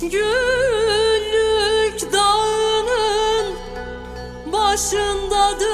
Günlük dağının başındadır.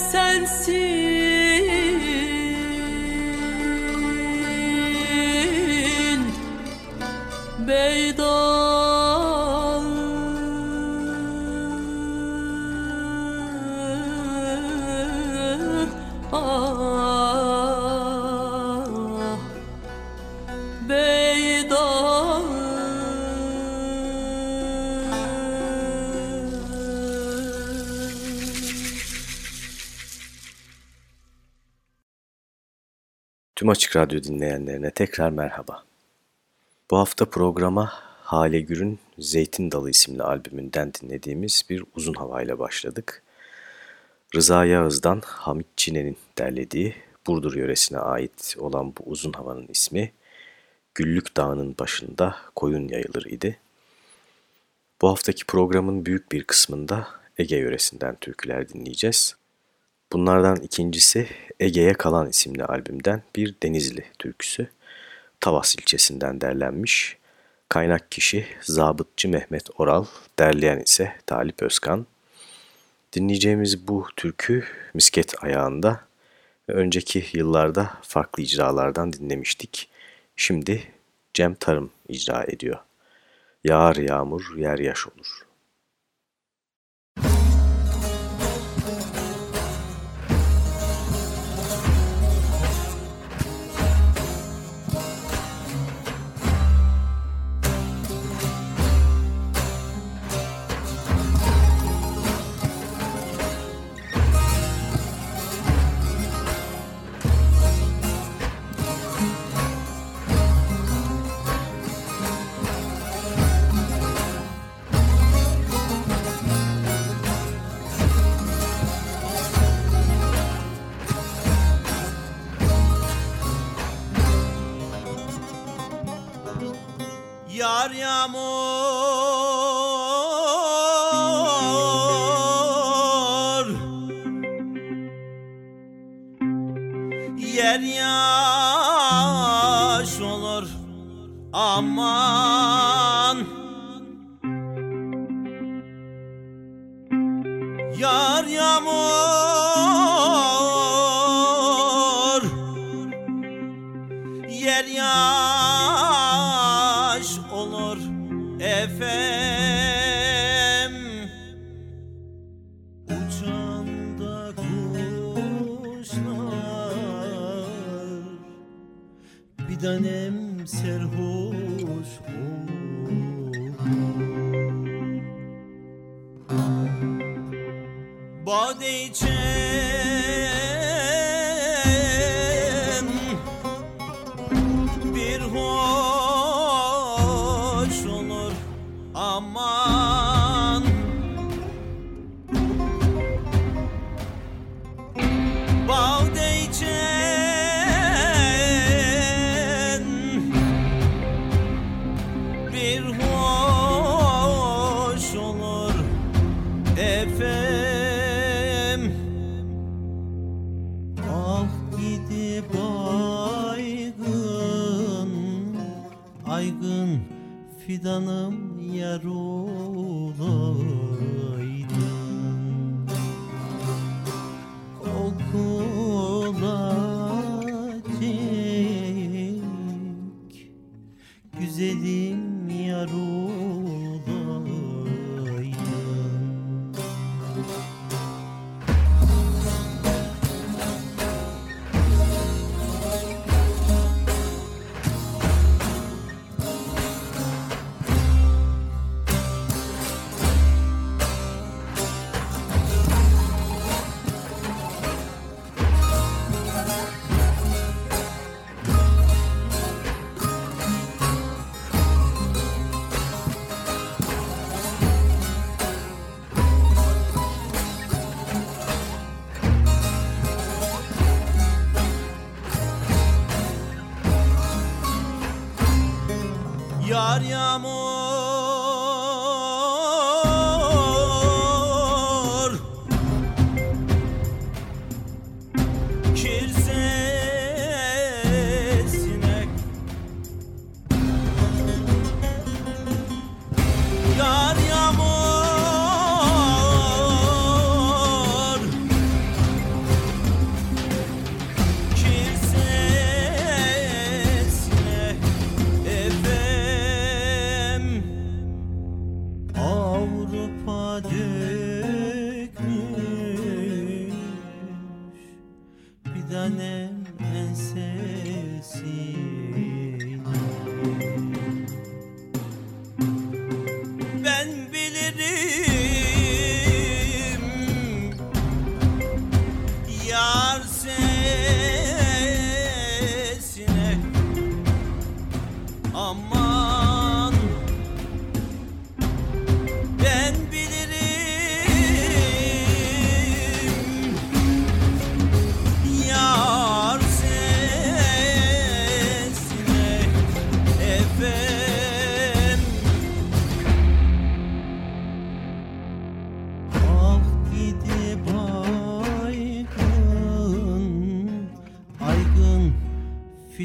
sensiz. Tüm Açık Radyo dinleyenlerine tekrar merhaba. Bu hafta programa Hale Gür'ün Zeytin Dalı isimli albümünden dinlediğimiz bir uzun havayla başladık. Rıza Yağız'dan Hamit Çine'nin derlediği Burdur yöresine ait olan bu uzun havanın ismi Güllük Dağı'nın başında koyun yayılır idi. Bu haftaki programın büyük bir kısmında Ege yöresinden türküler dinleyeceğiz. Bunlardan ikincisi Ege'ye Kalan isimli albümden bir Denizli türküsü. Tavas ilçesinden derlenmiş. Kaynak kişi Zabıtçı Mehmet Oral, derleyen ise Talip Özkan. Dinleyeceğimiz bu türkü misket ayağında ve önceki yıllarda farklı icralardan dinlemiştik. Şimdi Cem Tarım icra ediyor. Yağar yağmur yer yaş olur.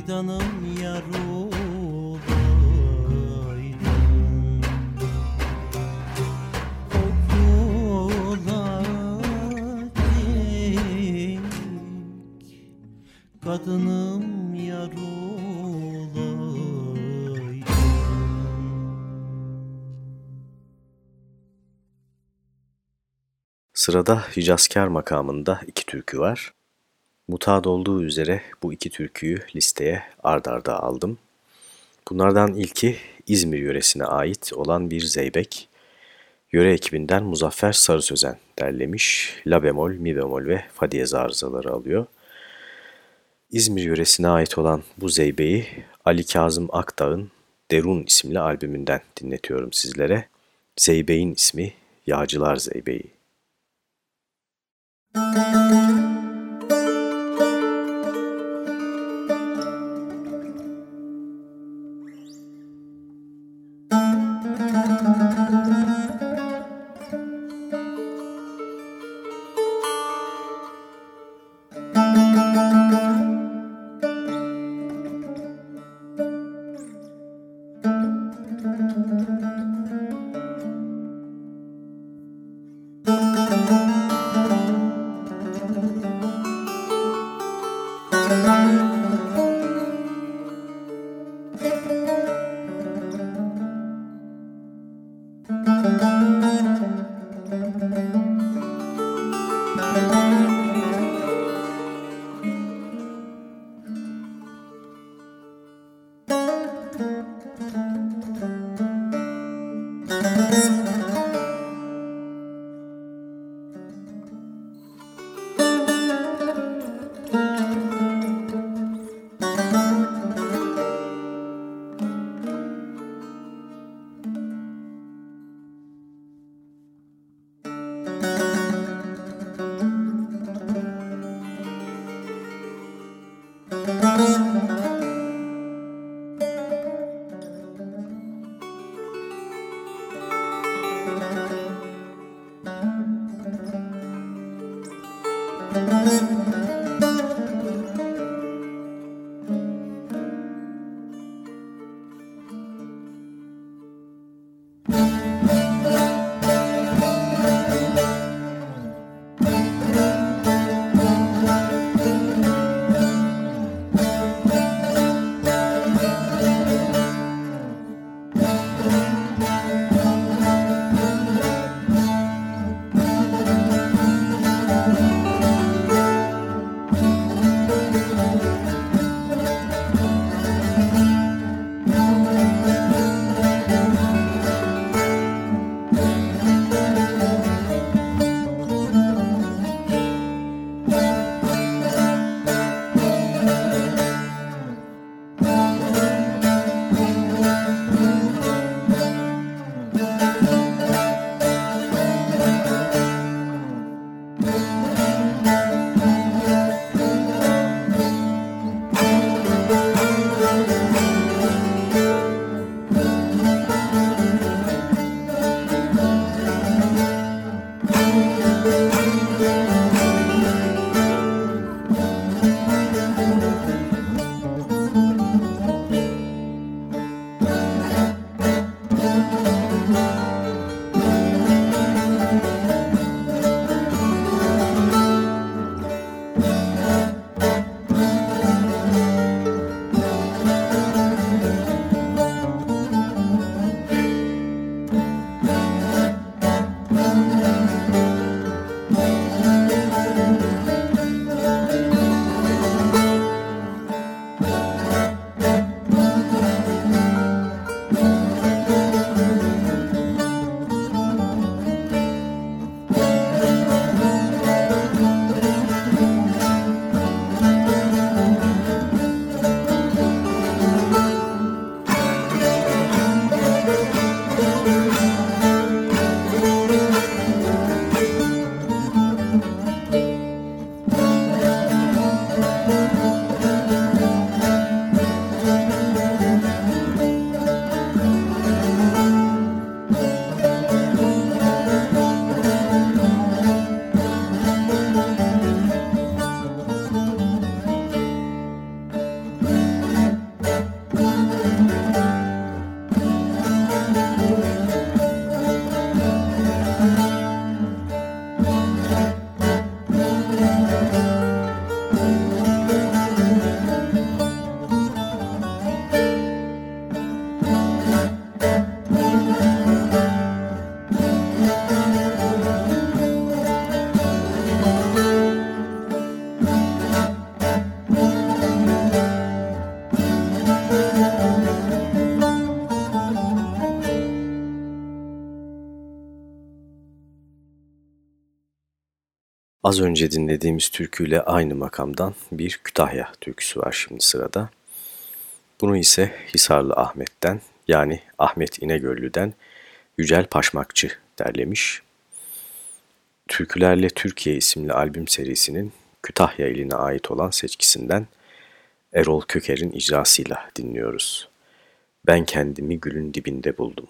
Fidanım yar olaydın Okulacak kadınım yar Sırada Hicazkar makamında iki türkü var. Mutat olduğu üzere bu iki türküyü listeye ard arda aldım. Bunlardan ilki İzmir yöresine ait olan bir zeybek. Yöre ekibinden Muzaffer Sarı Sözen derlemiş. La bemol, mi bemol ve fa diyez arızaları alıyor. İzmir yöresine ait olan bu zeybeyi Ali Kazım Akdağ'ın Derun isimli albümünden dinletiyorum sizlere. Zeybeğin ismi Yağcılar Zeybeği. Az önce dinlediğimiz türküyle aynı makamdan bir Kütahya türküsü var şimdi sırada. Bunu ise Hisarlı Ahmet'ten yani Ahmet İnegöllü'den Yücel Paşmakçı derlemiş. Türkülerle Türkiye isimli albüm serisinin Kütahya iline ait olan seçkisinden Erol Köker'in icrasıyla dinliyoruz. Ben kendimi gülün dibinde buldum.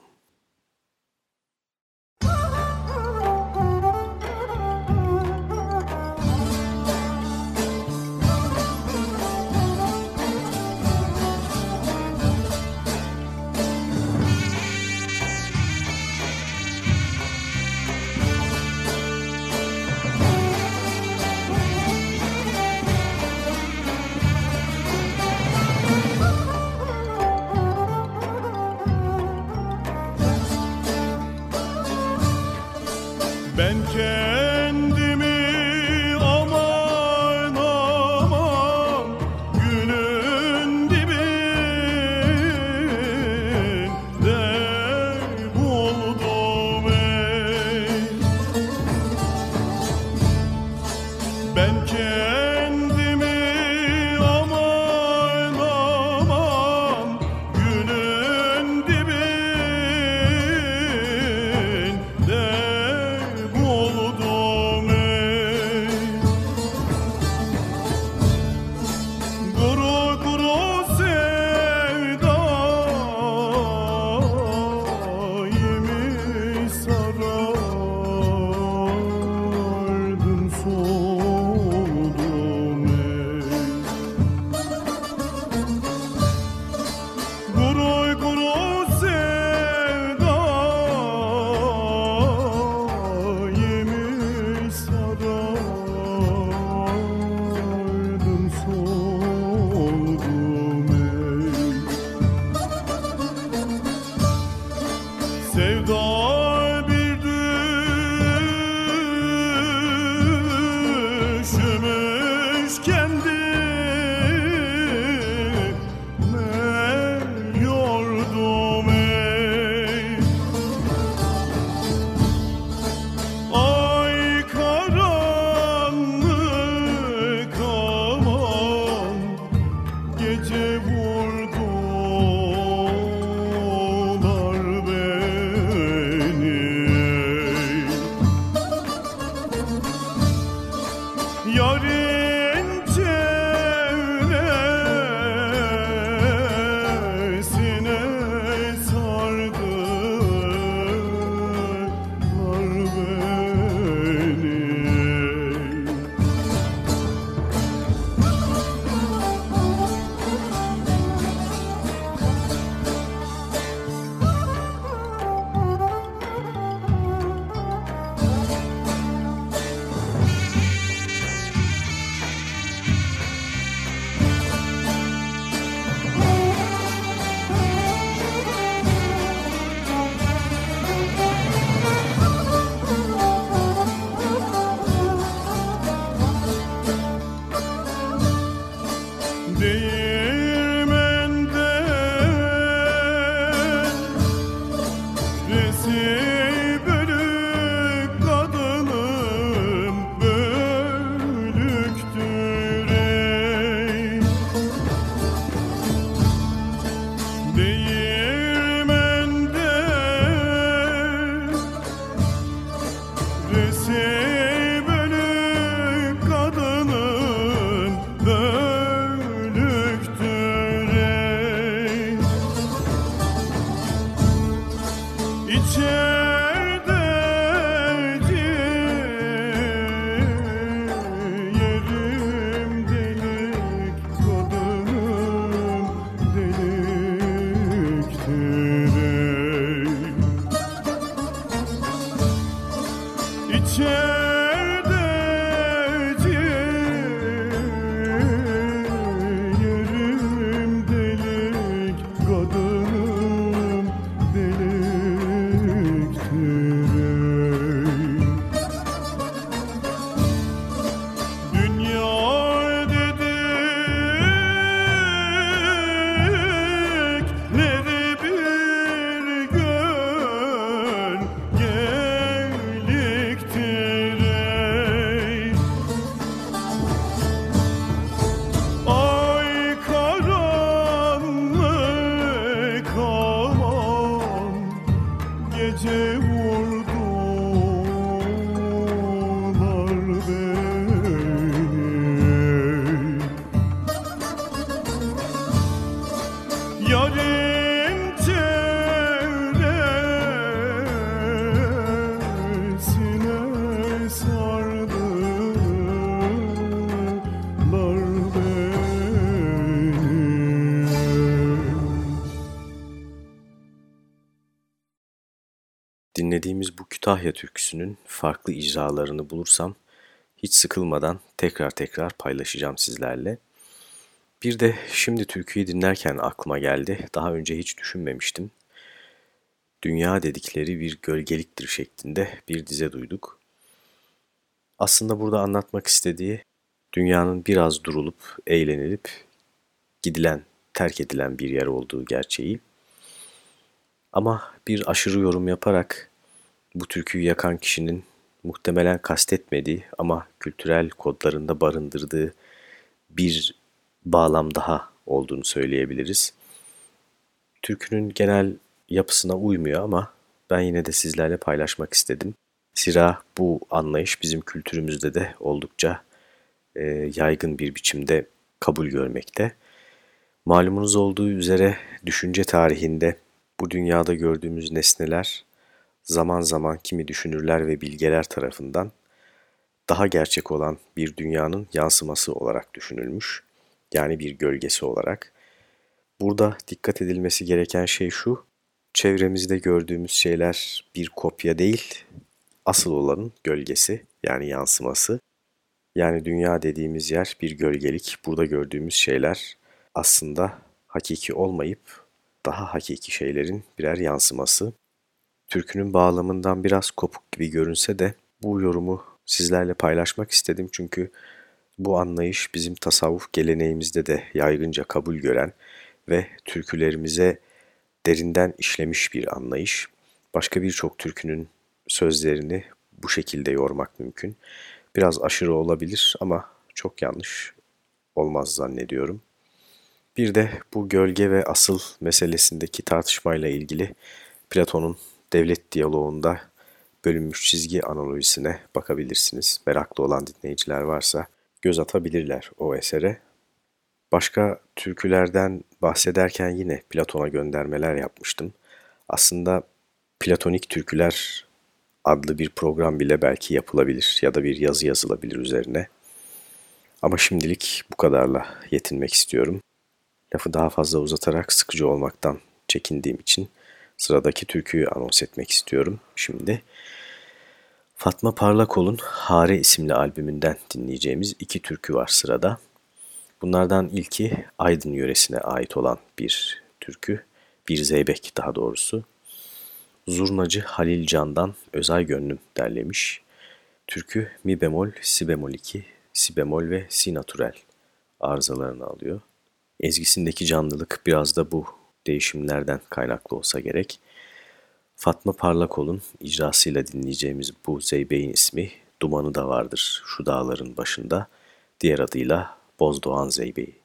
Dinlediğimiz bu Kütahya türküsünün farklı icralarını bulursam hiç sıkılmadan tekrar tekrar paylaşacağım sizlerle. Bir de şimdi türküyü dinlerken aklıma geldi. Daha önce hiç düşünmemiştim. Dünya dedikleri bir gölgeliktir şeklinde bir dize duyduk. Aslında burada anlatmak istediği dünyanın biraz durulup, eğlenilip gidilen, terk edilen bir yer olduğu gerçeği. Ama bir aşırı yorum yaparak bu türküyü yakan kişinin muhtemelen kastetmediği ama kültürel kodlarında barındırdığı bir bağlam daha olduğunu söyleyebiliriz. Türkünün genel yapısına uymuyor ama ben yine de sizlerle paylaşmak istedim. Zira bu anlayış bizim kültürümüzde de oldukça e, yaygın bir biçimde kabul görmekte. Malumunuz olduğu üzere düşünce tarihinde bu dünyada gördüğümüz nesneler zaman zaman kimi düşünürler ve bilgeler tarafından daha gerçek olan bir dünyanın yansıması olarak düşünülmüş. Yani bir gölgesi olarak. Burada dikkat edilmesi gereken şey şu, çevremizde gördüğümüz şeyler bir kopya değil, asıl olanın gölgesi yani yansıması. Yani dünya dediğimiz yer bir gölgelik. Burada gördüğümüz şeyler aslında hakiki olmayıp daha hakiki şeylerin birer yansıması. Türkünün bağlamından biraz kopuk gibi görünse de bu yorumu sizlerle paylaşmak istedim çünkü bu anlayış bizim tasavvuf geleneğimizde de yaygınca kabul gören ve türkülerimize derinden işlemiş bir anlayış. Başka birçok türkünün sözlerini bu şekilde yormak mümkün. Biraz aşırı olabilir ama çok yanlış olmaz zannediyorum. Bir de bu gölge ve asıl meselesindeki tartışmayla ilgili Platon'un devlet diyaloğunda bölünmüş çizgi analojisine bakabilirsiniz. Meraklı olan dinleyiciler varsa göz atabilirler o esere. Başka türkülerden bahsederken yine Platon'a göndermeler yapmıştım. Aslında Platonik Türküler adlı bir program bile belki yapılabilir ya da bir yazı yazılabilir üzerine. Ama şimdilik bu kadarla yetinmek istiyorum. Lafı daha fazla uzatarak sıkıcı olmaktan çekindiğim için sıradaki türküyü anons etmek istiyorum şimdi. Fatma Parlakol'un Hare isimli albümünden dinleyeceğimiz iki türkü var sırada. Bunlardan ilki Aydın yöresine ait olan bir türkü, bir zeybek daha doğrusu. Zurnacı Halil Can'dan Özay Gönlüm derlemiş. Türkü mi bemol, si bemol 2, si bemol ve si natürel arızalarını alıyor. Ezgisindeki canlılık biraz da bu değişimlerden kaynaklı olsa gerek. Fatma Parlakol'un icrasıyla dinleyeceğimiz bu Zeybe'in ismi Dumanı da vardır şu dağların başında, diğer adıyla Bozdoğan Zeybe'yi.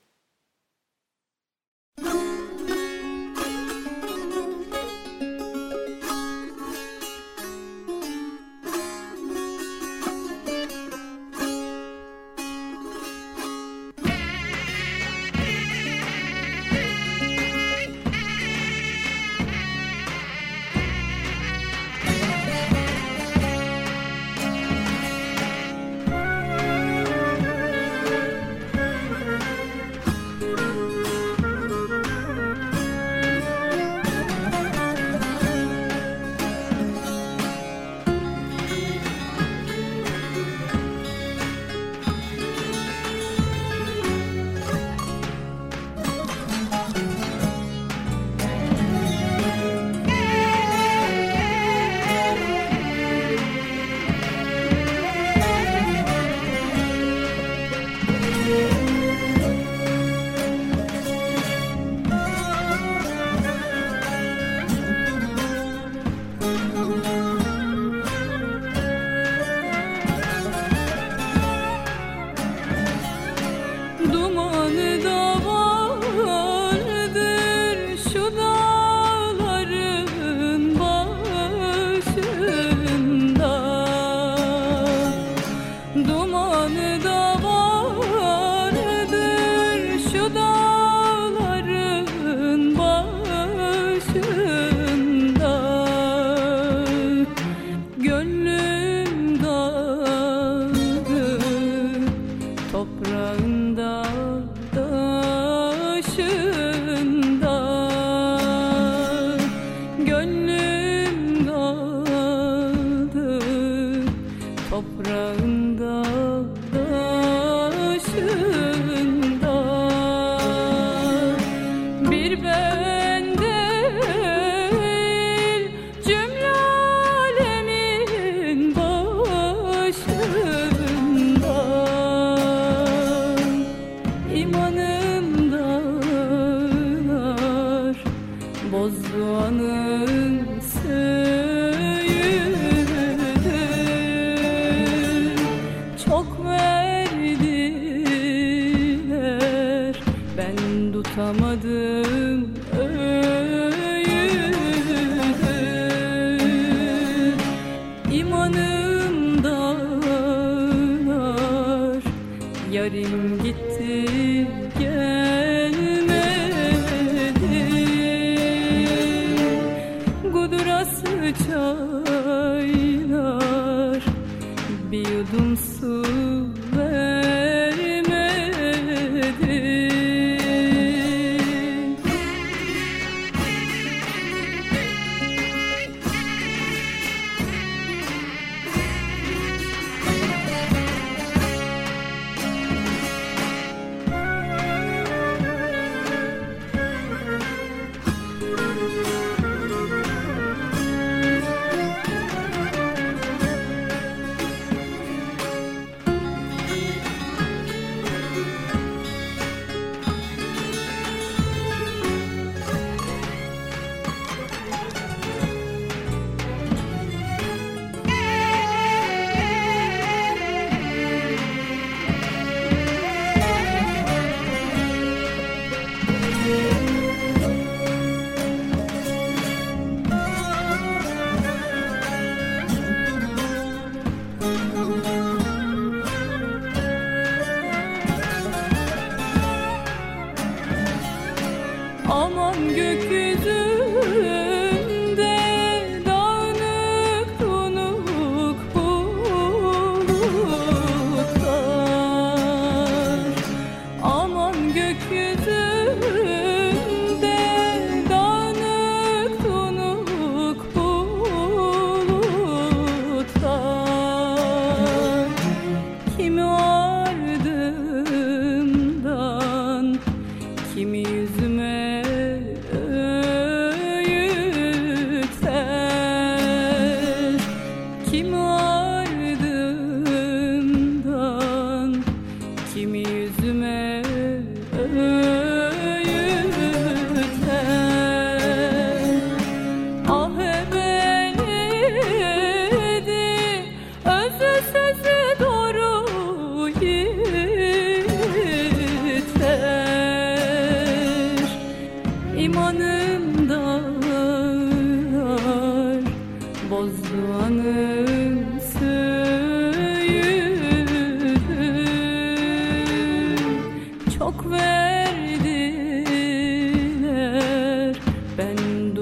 toprağın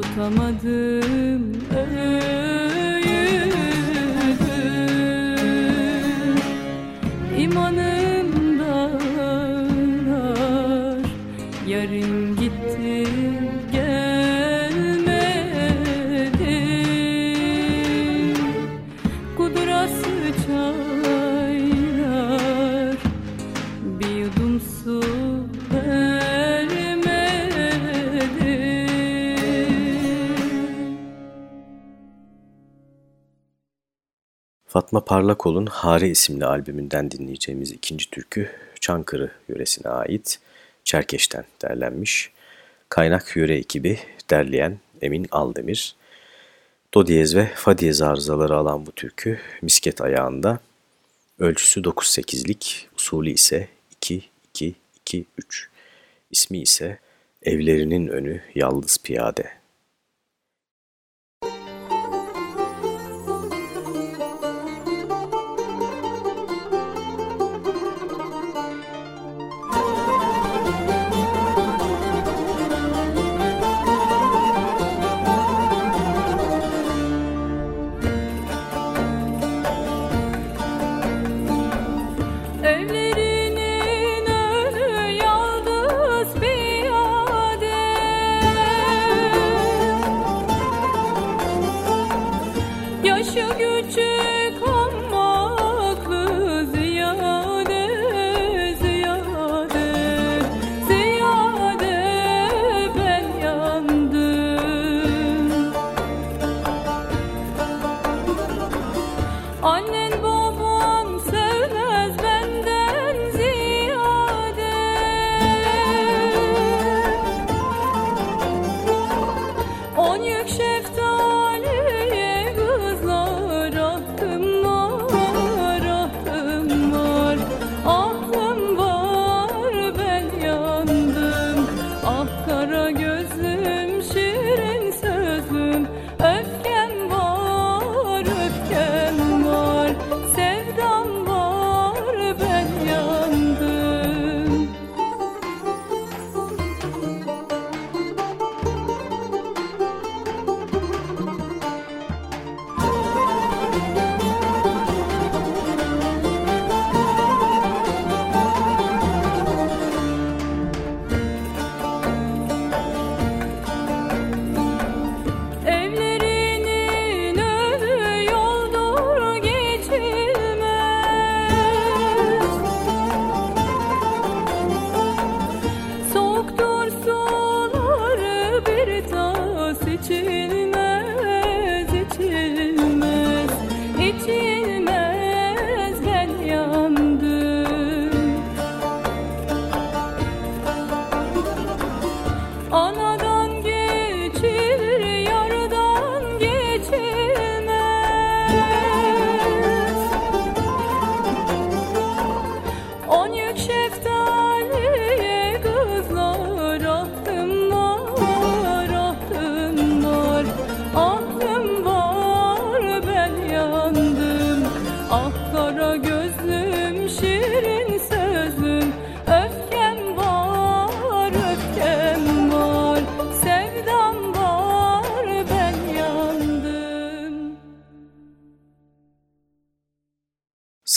tutamadım. Öğüdü Fatma Parlakol'un Hare isimli albümünden dinleyeceğimiz ikinci türkü Çankırı yöresine ait Çerkeş'ten derlenmiş. Kaynak yöre ekibi derleyen Emin Aldemir. Do diyez ve fa diyez arızaları alan bu türkü misket ayağında. Ölçüsü 9-8'lik, usulü ise 2-2-2-3. İsmi ise Evlerinin Önü Yalnız Piyade.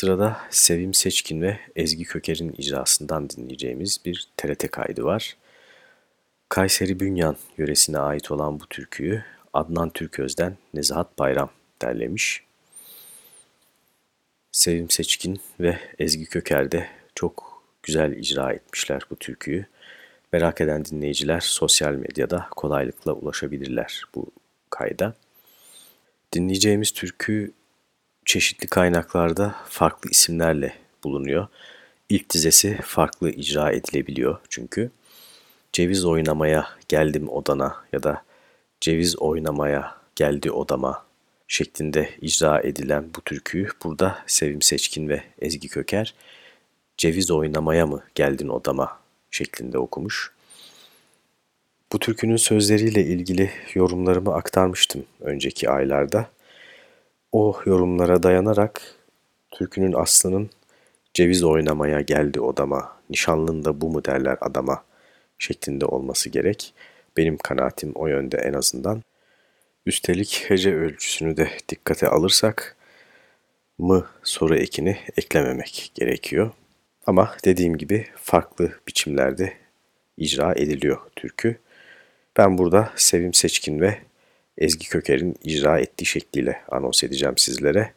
Sırada Sevim Seçkin ve Ezgi Köker'in icrasından dinleyeceğimiz bir TRT kaydı var. Kayseri Bünyan yöresine ait olan bu türküyü Adnan Türköz'den Nezahat Bayram derlemiş. Sevim Seçkin ve Ezgi Köker de çok güzel icra etmişler bu türküyü. Merak eden dinleyiciler sosyal medyada kolaylıkla ulaşabilirler bu kayda. Dinleyeceğimiz türkü çeşitli kaynaklarda farklı isimlerle bulunuyor. İlk dizesi farklı icra edilebiliyor çünkü. Ceviz oynamaya geldim odana ya da ceviz oynamaya geldi odama şeklinde icra edilen bu türküyü burada Sevim Seçkin ve Ezgi Köker ceviz oynamaya mı geldin odama şeklinde okumuş. Bu türkünün sözleriyle ilgili yorumlarımı aktarmıştım önceki aylarda. O yorumlara dayanarak türkünün aslının ceviz oynamaya geldi odama, nişanlında bu mu derler adama şeklinde olması gerek. Benim kanaatim o yönde en azından. Üstelik hece ölçüsünü de dikkate alırsak mı soru ekini eklememek gerekiyor. Ama dediğim gibi farklı biçimlerde icra ediliyor türkü. Ben burada Sevim Seçkin ve Ezgi Köker'in icra ettiği şekliyle anons edeceğim sizlere.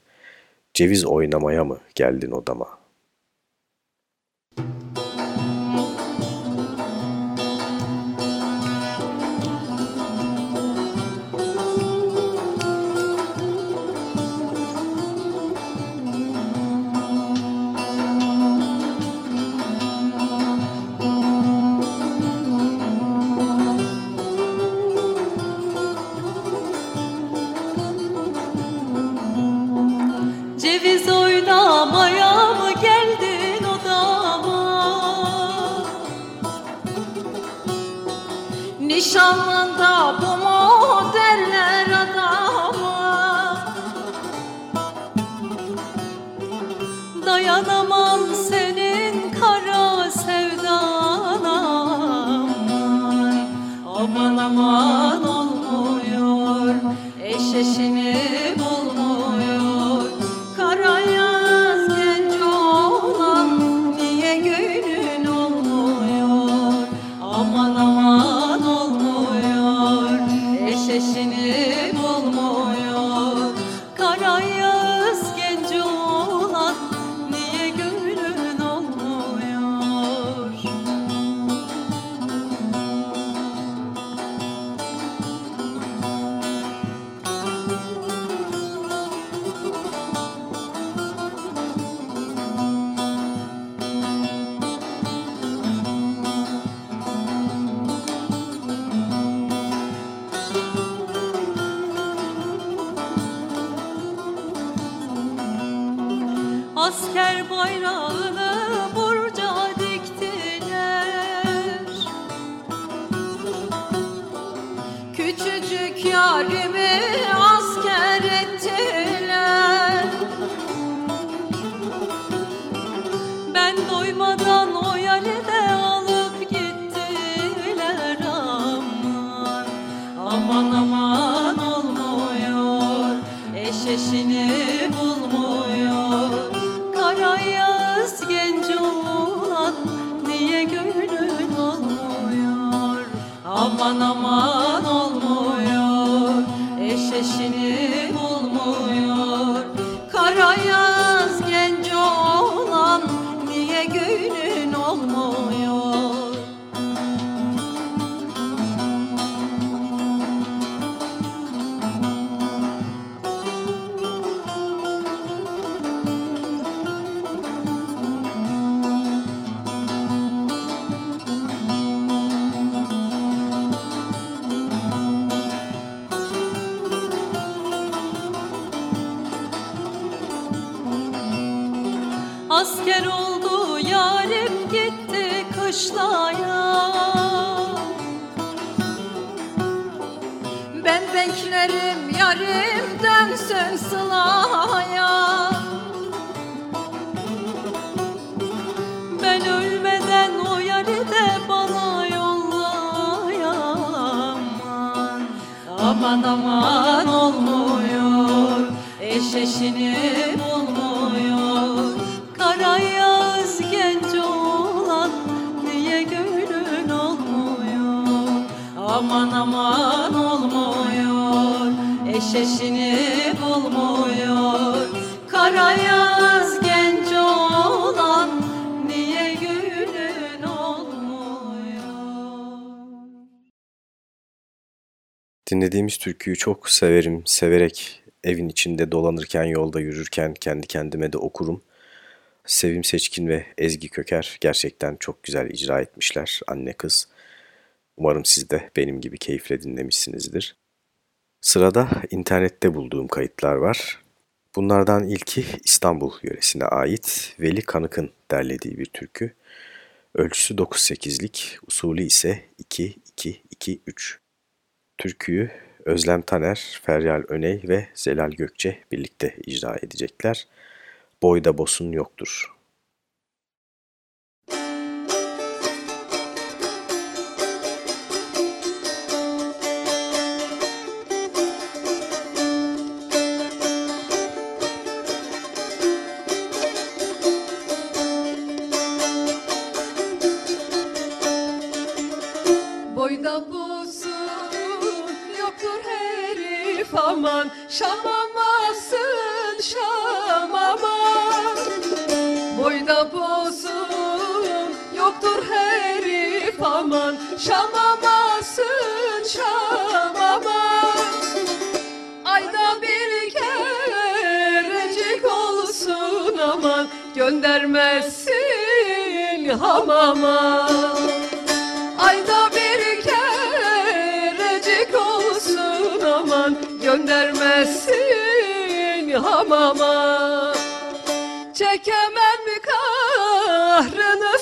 Ceviz oynamaya mı geldin odama? hayran Aman aman olmuyor Eşeşini bulmuyor. Kara yaz genç oğlan Niye gönlün olmuyor? Aman aman olmuyor Eşeşini Dinlediğimiz türküyü çok severim, severek evin içinde dolanırken, yolda yürürken kendi kendime de okurum. Sevim Seçkin ve Ezgi Köker gerçekten çok güzel icra etmişler anne kız. Umarım siz de benim gibi keyifle dinlemişsinizdir. Sırada internette bulduğum kayıtlar var. Bunlardan ilki İstanbul yöresine ait Veli Kanık'ın derlediği bir türkü. Ölçüsü 9-8'lik, usulü ise 2-2-2-3. Türküyü Özlem Taner, Feryal Öney ve Zelal Gökçe birlikte icra edecekler. Boyda bosun yoktur. Aman Şamamasın şam aman Ayda bir kerecik olsun aman Göndermezsin hamama. Ayda bir kerecik olsun aman Göndermesin hamama. Çekemem kahrını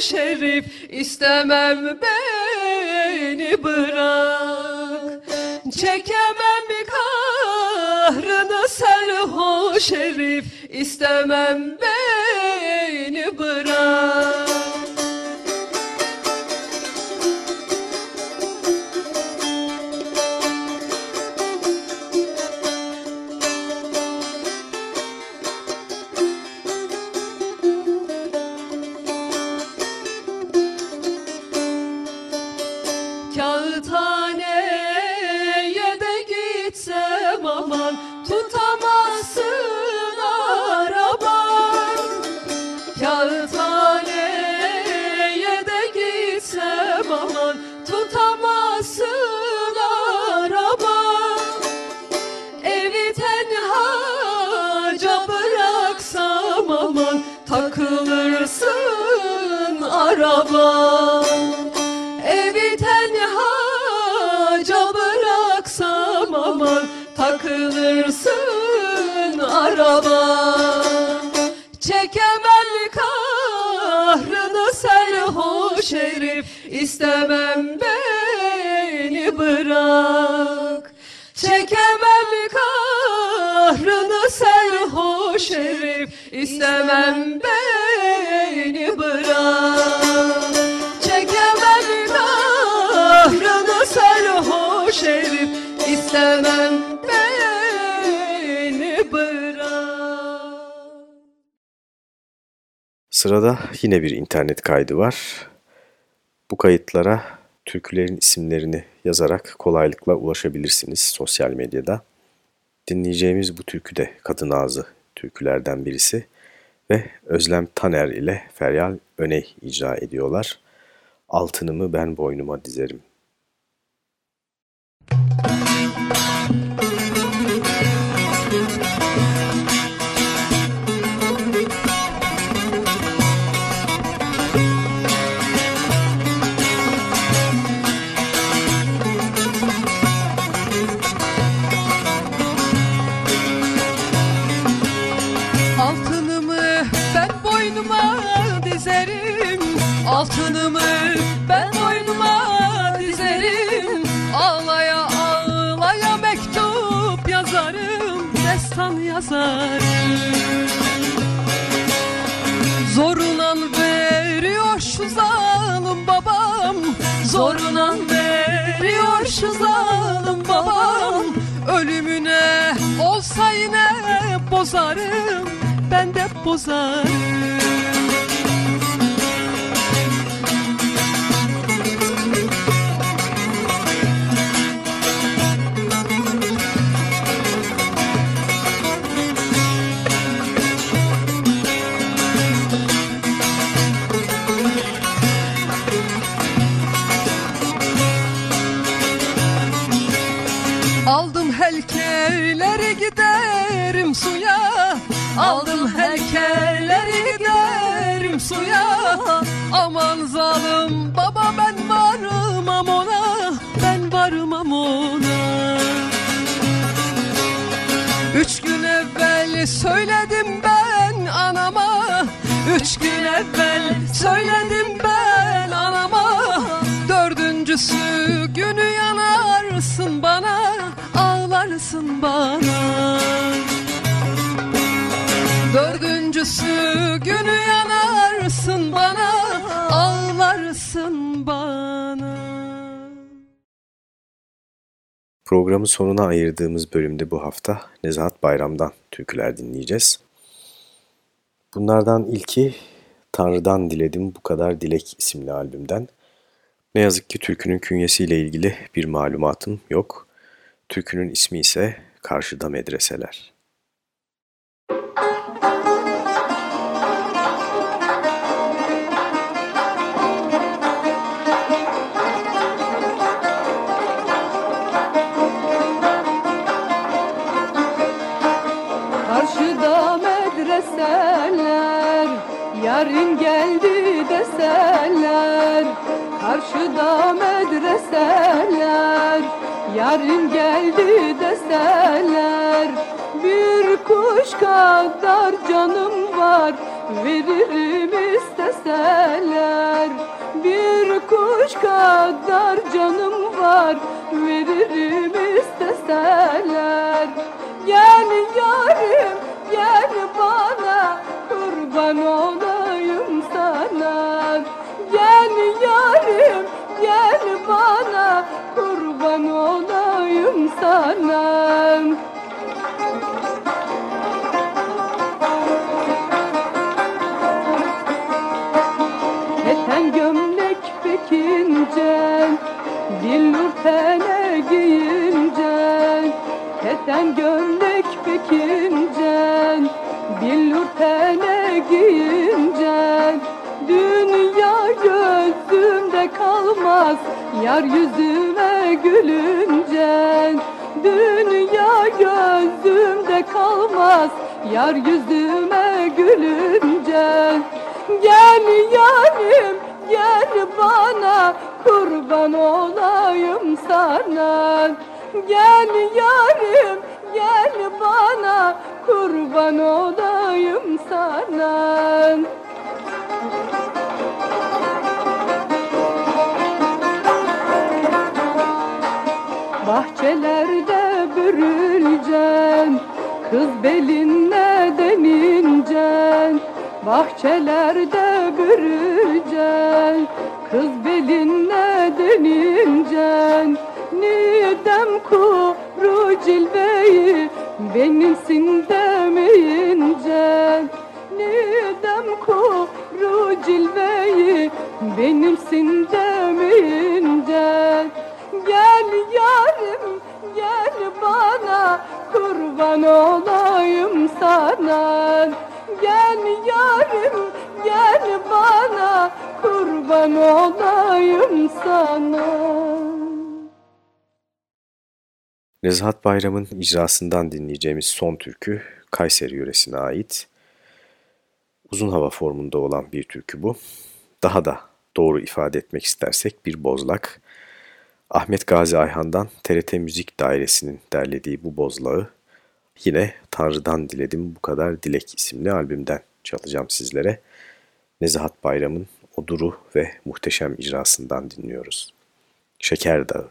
serhoş herif İstemem beni bırak. Çekemem kahrını serhoş herif İstemem beni bırak serhoş herif istemem beni bırak. Çekemem kahrını serhoş herif istemem beni bırak. Çekemem kahrını serhoş herif istemem beni Sırada yine bir internet kaydı var. Bu kayıtlara türkülerin isimlerini yazarak kolaylıkla ulaşabilirsiniz sosyal medyada. Dinleyeceğimiz bu türkü de kadın ağzı türkülerden birisi ve Özlem Taner ile Feryal Öney icra ediyorlar. Altınımı ben boynuma dizerim. Bozarım Ben de bozarım sonuna ayırdığımız bölümde bu hafta Nezahat Bayram'dan türküler dinleyeceğiz. Bunlardan ilki Tanrı'dan Diledim Bu Kadar Dilek isimli albümden. Ne yazık ki türkünün künyesiyle ilgili bir malumatım yok. Türkünün ismi ise Karşıda Medreseler. Yarın geldi deseler Karşıda medreseler. Yarın geldi deseler Bir kuş kadar canım var Veririm isteseler. Bir kuş kadar canım var Veririm isteseler. Gel yarim gel bana kurban olayım kurban olayım sana. Keten gömlek pekince Billur tene giyince. Keten gömlek pekince Billur tene giyince gözümde kalmaz Yar yüzüme gülünce. Dünya gözümde kalmaz Yar yüzüme gülünce. Gel yarim gel bana kurban olayım sana. Gel yarim gel bana kurban olayım sana Bahçelerde bürüleceksin Kız belinle denince Bahçelerde bürüleceksin Kız belinle denince Nidem kuru cilveyi Benimsin demeyince Nidem kuru cilveyi Benimsin demeyince Gel yarim gel bana kurban olayım sana Gel yarim gel bana kurban olayım sana Nezahat Bayram'ın icrasından dinleyeceğimiz son türkü Kayseri yöresine ait. Uzun hava formunda olan bir türkü bu. Daha da doğru ifade etmek istersek bir bozlak. Ahmet Gazi Ayhan'dan TRT Müzik Dairesi'nin derlediği bu bozlağı yine Tanrı'dan Diledim Bu Kadar Dilek isimli albümden çalacağım sizlere. Nezahat Bayram'ın o duru ve muhteşem icrasından dinliyoruz. Şeker Dağı.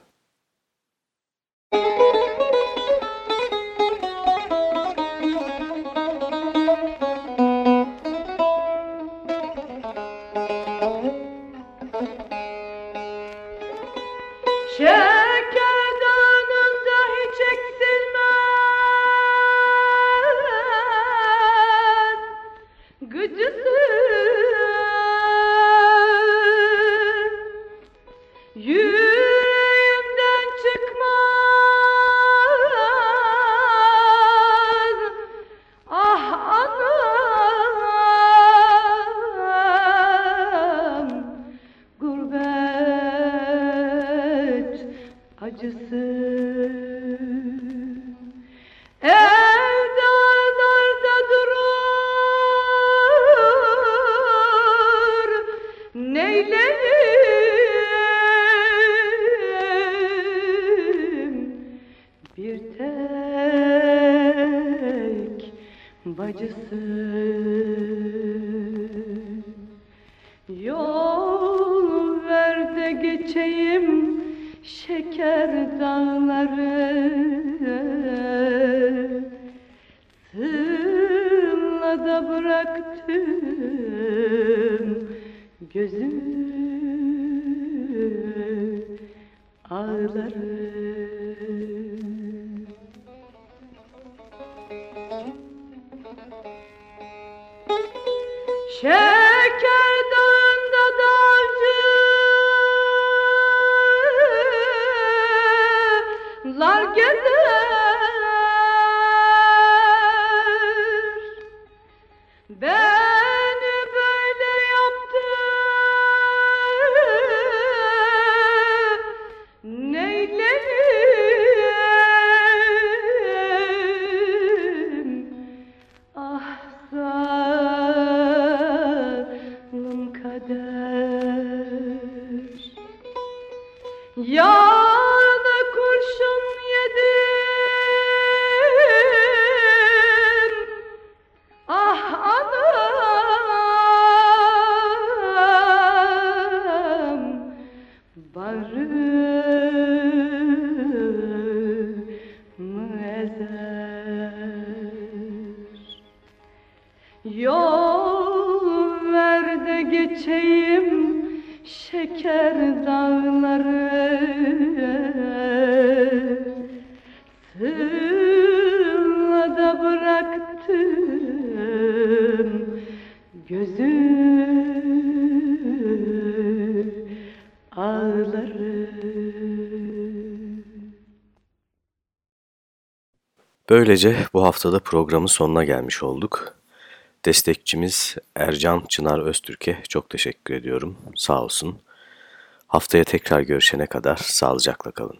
Böylece bu haftada programın sonuna gelmiş olduk. Destekçimiz Ercan Çınar Öztürk'e çok teşekkür ediyorum. Sağ olsun. Haftaya tekrar görüşene kadar sağlıcakla kalın.